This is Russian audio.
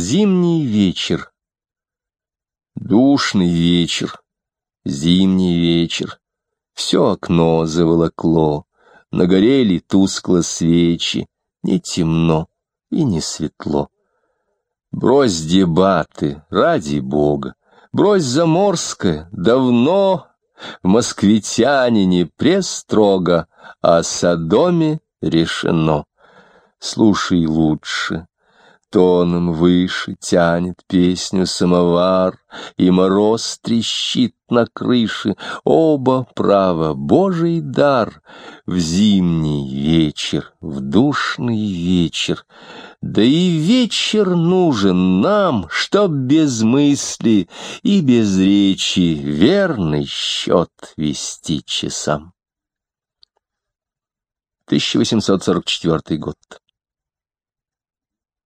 Зимний вечер. Душный вечер. Зимний вечер. Все окно заволокло. Нагорели тускло свечи. Не темно и не светло. Брось дебаты, ради бога. Брось заморское, давно в москвитянине престрого, о Содоме решено. Слушай лучше, тоном выше тянет песню самовар, И мороз трещит на крыше, оба право, Божий дар. В зимний вечер, в душный вечер, Да и вечер нужен нам, чтоб без мысли и без речи Верный счет вести часам. 1844 год.